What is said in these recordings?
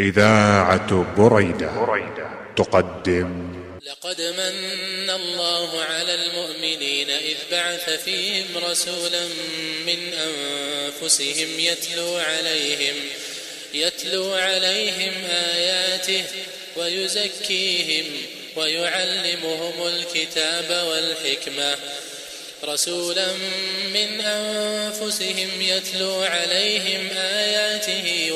إذاعة بريدة تقدم. لقد من الله على المؤمنين إذ بعث فيهم رسولا من أنفسهم يتلو عليهم يتلو عليهم آياته ويزكيهم ويعلمهم الكتاب والحكمة. رسولا من أنفسهم يتلو عليهم آياته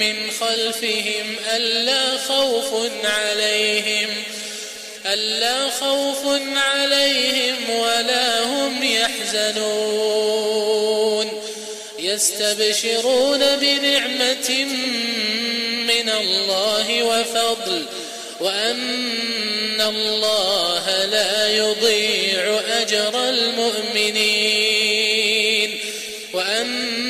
من خلفهم ألا خوف عليهم ألا خوف عليهم ولا هم يحزنون. يستبشرون بنعمة من الله وفضل وأن الله لا يضيع أجر المؤمنين وأن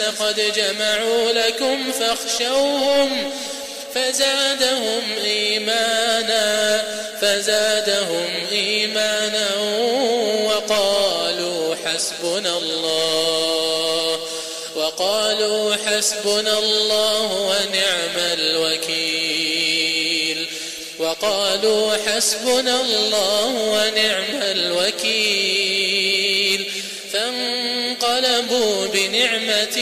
الناس قد جمعوا لكم فاخشوهم فزادهم إيمانا فزادهم إيمانا وقالوا حسبنا الله وقالوا حسبنا الله ونعم الوكيل وقالوا حسبنا الله ونعم الوكيل فانقلبوا بنعمة